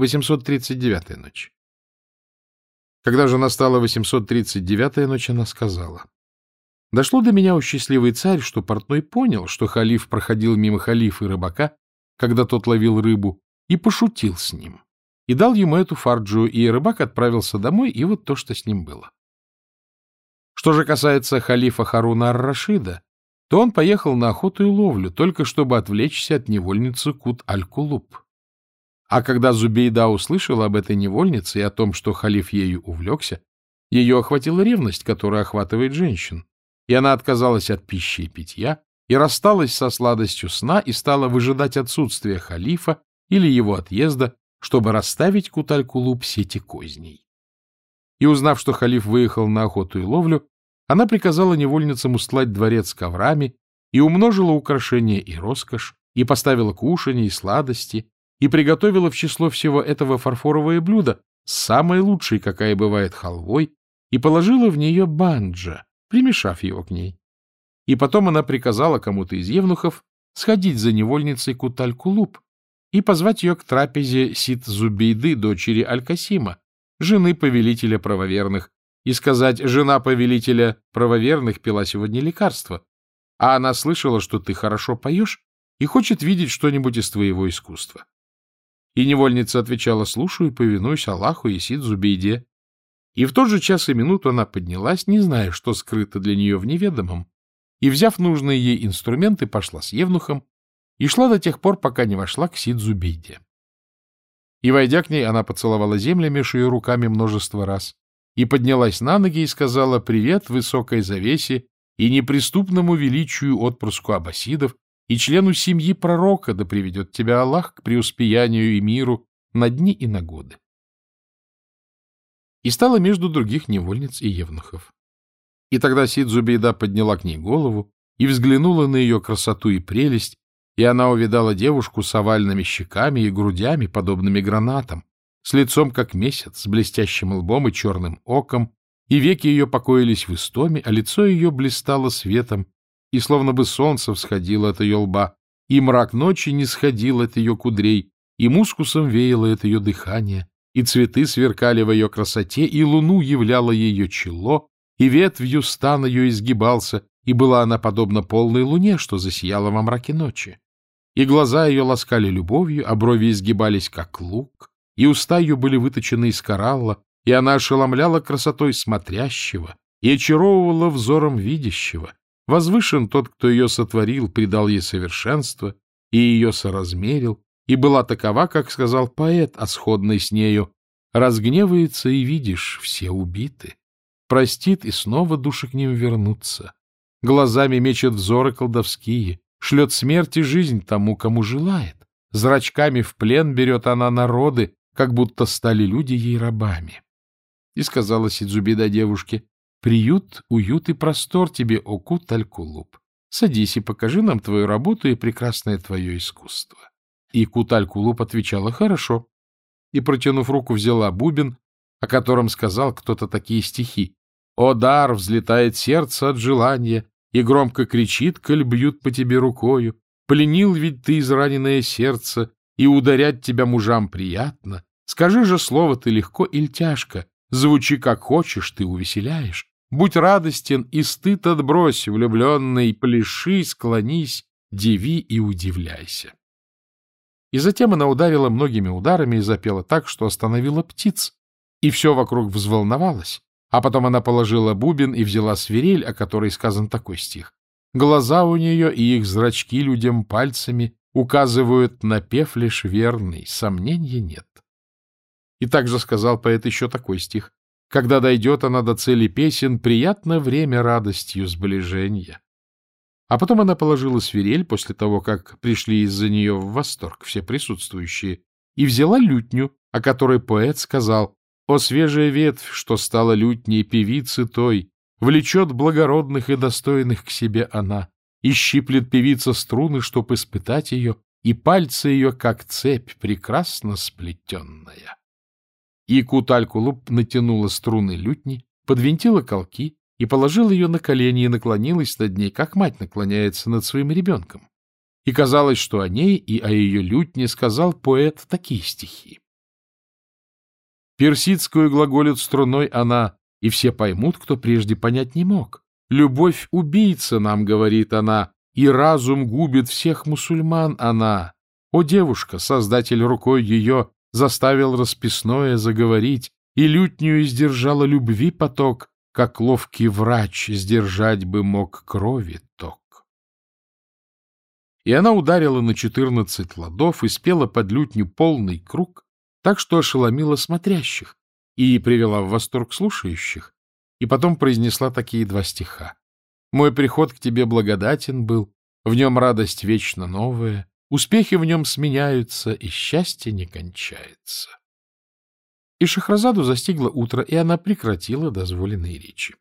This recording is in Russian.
839-я ночь. Когда же настала 839-я ночь, она сказала, «Дошло до меня, у счастливый царь, что портной понял, что халиф проходил мимо халифа и рыбака, когда тот ловил рыбу, и пошутил с ним, и дал ему эту фарджу, и рыбак отправился домой, и вот то, что с ним было. Что же касается халифа Харуна ар-Рашида, то он поехал на охоту и ловлю, только чтобы отвлечься от невольницы Кут-аль-Кулуб. А когда Зубейда услышала об этой невольнице и о том, что халиф ею увлекся, ее охватила ревность, которая охватывает женщин, и она отказалась от пищи и питья, и рассталась со сладостью сна и стала выжидать отсутствия халифа или его отъезда, чтобы расставить Куталь-Кулуб сети козней. И узнав, что халиф выехал на охоту и ловлю, она приказала невольницам устлать дворец коврами и умножила украшения и роскошь, и поставила кушанье и сладости, и приготовила в число всего этого фарфоровое блюдо с самой лучшей, какая бывает, халвой, и положила в нее банджа, примешав его к ней. И потом она приказала кому-то из евнухов сходить за невольницей Куталь-Кулуб и позвать ее к трапезе Сит-Зубейды, дочери Аль-Касима, жены повелителя правоверных, и сказать, жена повелителя правоверных пила сегодня лекарство, а она слышала, что ты хорошо поешь и хочет видеть что-нибудь из твоего искусства. И невольница отвечала, слушаю, повинуюсь Аллаху и Сид-Зубейде. И в тот же час и минуту она поднялась, не зная, что скрыто для нее в неведомом, и, взяв нужные ей инструменты, пошла с Евнухом и шла до тех пор, пока не вошла к Сид-Зубейде. И, войдя к ней, она поцеловала землю меж ее руками множество раз и поднялась на ноги и сказала «Привет высокой завесе и неприступному величию отпрыску аббасидов и члену семьи пророка, да приведет тебя Аллах к преуспеянию и миру на дни и на годы». И стала между других невольниц и евнухов. И тогда Сид Зубейда подняла к ней голову и взглянула на ее красоту и прелесть, и она увидала девушку с овальными щеками и грудями, подобными гранатам, с лицом как месяц, с блестящим лбом и черным оком, и веки ее покоились в истоме, а лицо ее блистало светом, и словно бы солнце всходило от ее лба, и мрак ночи не сходил от ее кудрей, и мускусом веяло от ее дыхание, и цветы сверкали в ее красоте, и луну являло ее чело, и ветвью стан ее изгибался, и была она подобна полной луне, что засияла во мраке ночи. И глаза ее ласкали любовью, а брови изгибались, как лук, и уста ее были выточены из коралла, и она ошеломляла красотой смотрящего и очаровывала взором видящего. Возвышен тот, кто ее сотворил, придал ей совершенство и ее соразмерил, и была такова, как сказал поэт, о сходной с нею, «Разгневается, и видишь, все убиты. Простит, и снова души к ним вернутся. Глазами мечет взоры колдовские, шлет смерть и жизнь тому, кому желает. Зрачками в плен берет она народы, как будто стали люди ей рабами. И сказала Сидзубида девушке, «Приют, уют и простор тебе, Оку Талькулуб. Садись и покажи нам твою работу и прекрасное твое искусство». И Куталькулуб отвечала, «Хорошо». И, протянув руку, взяла бубен, о котором сказал кто-то такие стихи. «О, дар, взлетает сердце от желания, и громко кричит, коль бьют по тебе рукою. Пленил ведь ты израненное сердце, и ударять тебя мужам приятно. Скажи же слово ты легко или тяжко, звучи как хочешь, ты увеселяешь. Будь радостен и стыд отбрось, влюбленный, пляши, склонись, диви и удивляйся. И затем она ударила многими ударами и запела так, что остановила птиц, и все вокруг взволновалось. А потом она положила бубен и взяла свирель, о которой сказан такой стих. Глаза у нее и их зрачки людям пальцами указывают на пев лишь верный, сомнения нет. И также сказал поэт еще такой стих. Когда дойдет она до цели песен, приятно время радостью сближения. А потом она положила свирель после того, как пришли из-за нее в восторг все присутствующие, и взяла лютню, о которой поэт сказал о, свежая ветвь, что стала лютней певицы той, влечет благородных и достойных к себе она, и щиплет певица струны, чтоб испытать ее, и пальцы ее, как цепь, прекрасно сплетенная. И Куталькулуп натянула струны лютни, подвинтила колки и положила ее на колени и наклонилась над ней, как мать наклоняется над своим ребенком. И казалось, что о ней и о ее лютне сказал поэт такие стихи. Персидскую глаголит струной она, и все поймут, кто прежде понять не мог. Любовь убийца, нам говорит она, и разум губит всех мусульман она. О, девушка, создатель рукой ее заставил расписное заговорить, и лютню сдержала любви поток, как ловкий врач сдержать бы мог крови ток. И она ударила на четырнадцать ладов и спела под лютню полный круг, так что ошеломила смотрящих и привела в восторг слушающих, и потом произнесла такие два стиха. «Мой приход к тебе благодатен был, в нем радость вечно новая, успехи в нем сменяются, и счастье не кончается». И Шахразаду застигло утро, и она прекратила дозволенные речи.